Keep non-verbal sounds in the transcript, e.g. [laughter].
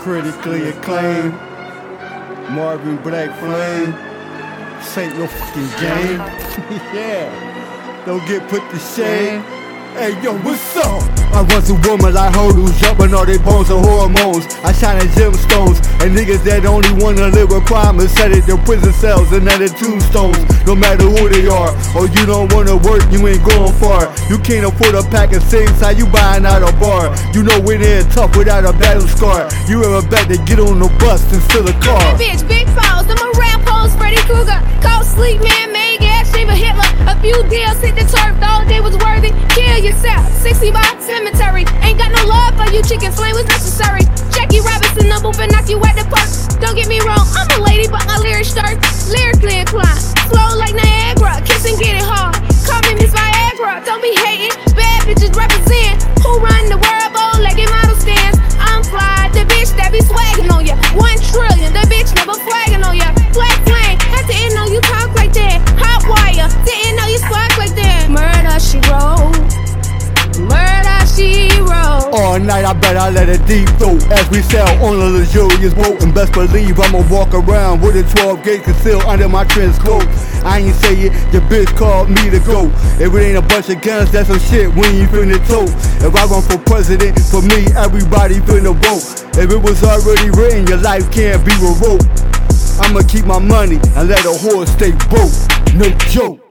critically acclaimed. Marvin Black Flame. This ain't no fucking game. [laughs] yeah. Don't get put to shame. Hey yo, what's up? I was a woman like hoodoo, jumping all they bones and hormones. I shine at gemstones, and niggas that only wanna live with crime and set it to prison cells and other tombstones. No matter who they are, or you don't wanna work, you ain't going far. You can't afford a pack of cigs, how you buying out a bar? You know when they're tough without a battle scar. You ever bet to get on the bus and steal a car? That bitch, big falls. I'm a rap host, Freddy Krueger. Cold sleep, man, made gas, Shiva Hitler. A few deals hit the turf, all day was worthy. Kill yourself, 60 by cemetery. Ain't got no love for you, chicken flame was necessary. Jackie Robinson, number All night I bet I let it deep throat As we sail on a luxurious boat And best believe I'ma walk around with a 12 gauge concealed under my trench coat. I ain't say it, your bitch called me to go If it ain't a bunch of guns, that's some shit when you finna tote. If I run for president, for me everybody finna vote. If it was already written, your life can't be revoked. I'ma keep my money and let a horse stay broke, no joke